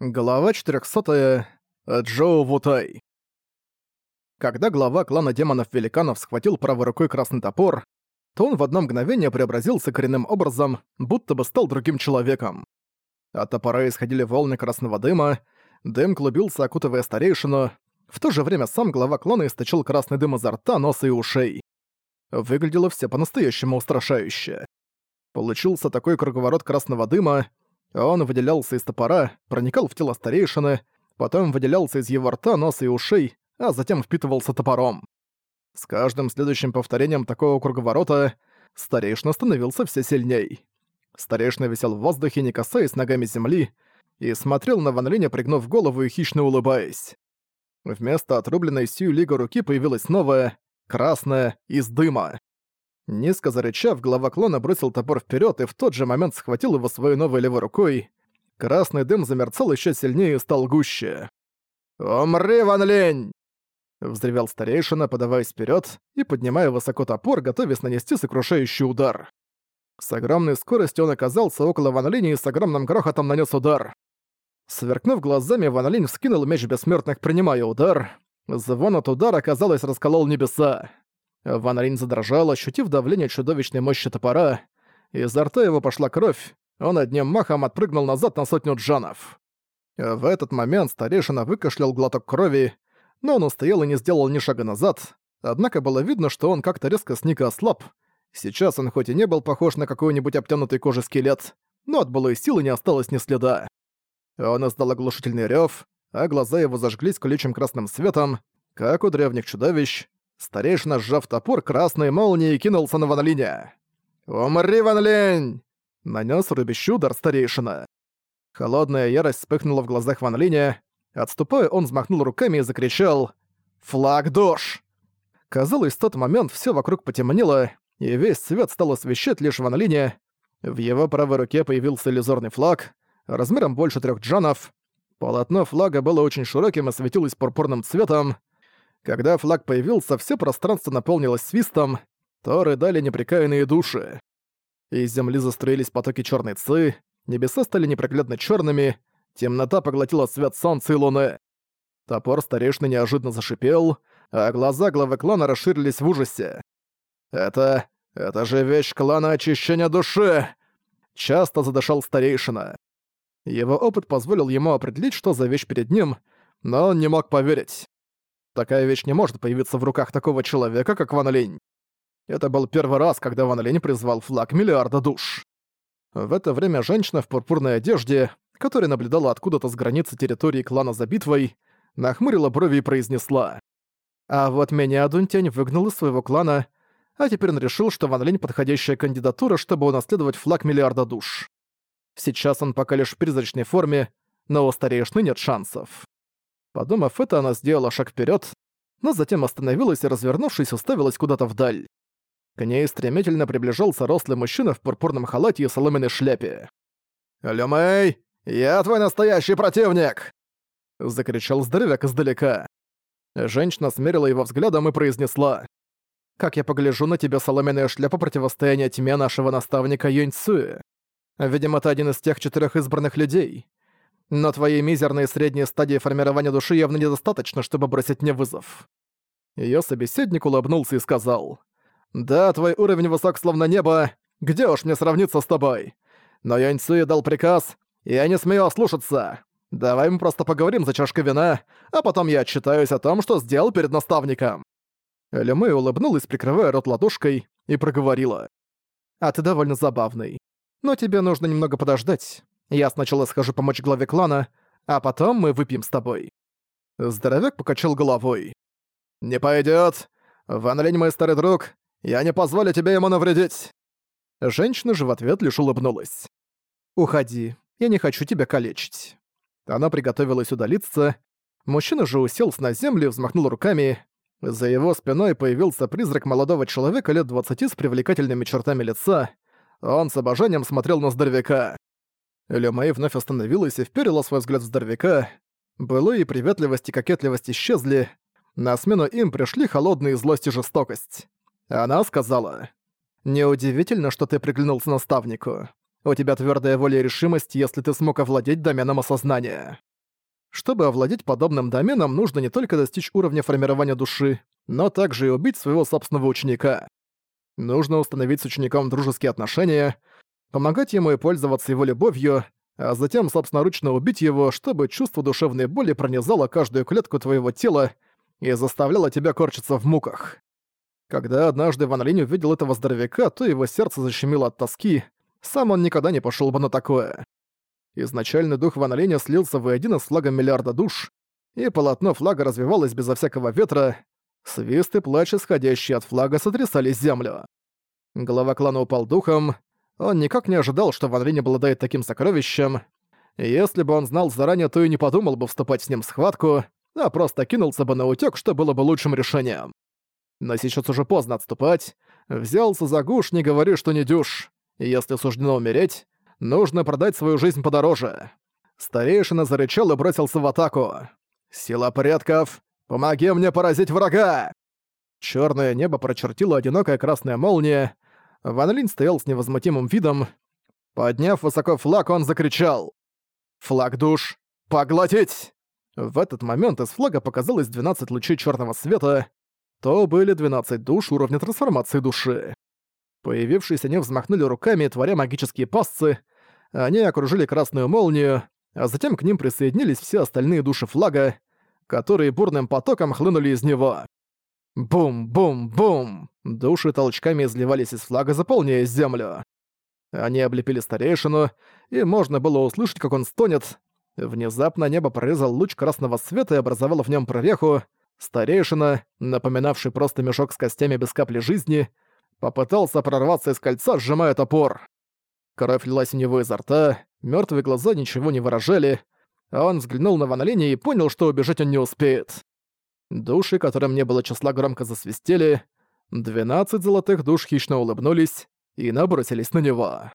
Глава 400. Джоу Вутай. Когда глава клана демонов-великанов схватил правой рукой красный топор, то он в одно мгновение преобразился коренным образом, будто бы стал другим человеком. От топора исходили волны красного дыма, дым клубился, окутывая старейшину, в то же время сам глава клана источил красный дым изо рта, носа и ушей. Выглядело все по-настоящему устрашающе. Получился такой круговорот красного дыма, он выделялся из топора, проникал в тело старейшины, потом выделялся из его рта, носа и ушей, а затем впитывался топором. С каждым следующим повторением такого круговорота старейшина становился все сильней. Старейшина висел в воздухе, не касаясь ногами земли, и смотрел на Ван Линя, пригнув голову и хищно улыбаясь. Вместо отрубленной Сью Лига руки появилась новая, красная, из дыма. Низко зарычав, глава клана бросил топор вперед и в тот же момент схватил его своей новой левой рукой. Красный дым замерцал еще сильнее и стал гуще. «Умри, Ван Лень!» Взревел старейшина, подаваясь вперед и поднимая высоко топор, готовясь нанести сокрушающий удар. С огромной скоростью он оказался около Ван Линя и с огромным грохотом нанес удар. Сверкнув глазами, Ван Линь вскинул меч бессмертных, принимая удар. Звон от удара, казалось, расколол небеса. Ван Рейн задрожал, ощутив давление чудовищной мощи топора. Изо рта его пошла кровь, он одним махом отпрыгнул назад на сотню джанов. В этот момент старейшина выкашлял глоток крови, но он устоял и не сделал ни шага назад, однако было видно, что он как-то резко сник и ослаб. Сейчас он хоть и не был похож на какой-нибудь обтянутый кожей скелет, но от былой силы не осталось ни следа. Он издал оглушительный рёв, а глаза его зажглись колючим красным светом, как у древних чудовищ, Старейшина, сжав топор красной молнией, кинулся на Ван Линя. «Умри, Ван Линь!» Нанёс рубящий удар старейшина. Холодная ярость вспыхнула в глазах Ван Линя. Отступая, он взмахнул руками и закричал «Флаг душ!». Казалось, в тот момент все вокруг потемнело, и весь свет стал освещать лишь Ван Линя. В его правой руке появился иллюзорный флаг, размером больше трех джанов. Полотно флага было очень широким и светилось пурпурным цветом. Когда флаг появился, все пространство наполнилось свистом, то рыдали непрекаянные души. Из земли застроились потоки черной ци, небеса стали непроглядно черными, темнота поглотила свет солнца и луны. Топор старейшины неожиданно зашипел, а глаза главы клана расширились в ужасе. «Это... это же вещь клана очищения души!» Часто задышал старейшина. Его опыт позволил ему определить, что за вещь перед ним, но он не мог поверить. Такая вещь не может появиться в руках такого человека, как Ван Линь. Это был первый раз, когда Ван Линь призвал флаг миллиарда душ. В это время женщина в пурпурной одежде, которая наблюдала откуда-то с границы территории клана за битвой, нахмурила брови и произнесла. «А вот меня Дунтянь выгнал из своего клана, а теперь он решил, что Ван Линь подходящая кандидатура, чтобы унаследовать флаг миллиарда душ. Сейчас он пока лишь в призрачной форме, но у старейшины нет шансов». Подумав это, она сделала шаг вперед, но затем остановилась и, развернувшись, уставилась куда-то вдаль. К ней стремительно приближался рослый мужчина в пурпурном халате и соломенной шляпе. «Люмэй, я твой настоящий противник!» — закричал здоровяк издалека. Женщина смерила его взглядом и произнесла. «Как я погляжу на тебя, соломенная шляпа противостояния тьме нашего наставника Юнь Цуэ. Видимо, ты один из тех четырех избранных людей. Но твоей мизерной средней стадии формирования души явно недостаточно, чтобы бросить мне вызов». Её собеседник улыбнулся и сказал. «Да, твой уровень высок словно небо. Где уж мне сравниться с тобой? Но Янь Цуи дал приказ, и я не смею ослушаться. Давай мы просто поговорим за чашкой вина, а потом я отчитаюсь о том, что сделал перед наставником». Лемэй улыбнулась, прикрывая рот ладошкой, и проговорила. «А ты довольно забавный. Но тебе нужно немного подождать. Я сначала схожу помочь главе клана, а потом мы выпьем с тобой». Здоровяк покачал головой. «Не пойдёт. Ван Линь мой старый друг. Я не позволю тебе ему навредить». Женщина же в ответ лишь улыбнулась. «Уходи. Я не хочу тебя калечить». Она приготовилась удалиться. Мужчина же уселся на землю и взмахнул руками. За его спиной появился призрак молодого человека лет двадцати с привлекательными чертами лица. Он с обожанием смотрел на здоровяка. Люмэй вновь остановилась и вперила свой взгляд в здоровяка. Былые приветливость и кокетливость исчезли. На смену им пришли холодные злость и жестокость. Она сказала, «Неудивительно, что ты приглянулся наставнику. У тебя твердая воля и решимость, если ты смог овладеть доменом осознания». Чтобы овладеть подобным доменом, нужно не только достичь уровня формирования души, но также и убить своего собственного ученика. Нужно установить с учеником дружеские отношения, помогать ему и пользоваться его любовью, а затем собственноручно убить его, чтобы чувство душевной боли пронизало каждую клетку твоего тела и заставляло тебя корчиться в муках. Когда однажды Ван Линь увидел этого здоровяка, то его сердце защемило от тоски, сам он никогда не пошел бы на такое. Изначальный дух Ван Линя слился воедино с флагом миллиарда душ, и полотно флага развивалось безо всякого ветра, свист и плач, исходящие от флага, сотрясали землю. Глава клана упал духом, он никак не ожидал, что Ван Линь обладает таким сокровищем. Если бы он знал заранее, то и не подумал бы вступать с ним в схватку, а просто кинулся бы на утёк, что было бы лучшим решением. Но сейчас уже поздно отступать. Взялся за гуш, не говори, что не дюш. Если суждено умереть, нужно продать свою жизнь подороже. Старейшина зарычал и бросился в атаку. «Сила предков! Помоги мне поразить врага!» Чёрное небо прочертила одинокая красная молния, Ван Линь стоял с невозмутимым видом. Подняв высоко флаг, он закричал. «Флаг душ! Поглотить!» В этот момент из флага показалось 12 лучей черного света. То были 12 душ уровня трансформации души. Появившиеся они взмахнули руками, творя магические пасцы. Они окружили красную молнию, а затем к ним присоединились все остальные души флага, которые бурным потоком хлынули из него. Бум-бум-бум! Души толчками изливались из флага, заполняя землю. Они облепили старейшину, и можно было услышать, как он стонет. Внезапно небо прорезал луч красного света и образовало в нем прореху. Старейшина, напоминавший просто мешок с костями без капли жизни, попытался прорваться из кольца, сжимая топор. Кровь лилась у него изо рта, мертвые глаза ничего не выражали, а он взглянул на Ван и понял, что убежать он не успеет. Души, которым не было числа, громко засвистели. Двенадцать золотых душ хищно улыбнулись и набросились на него.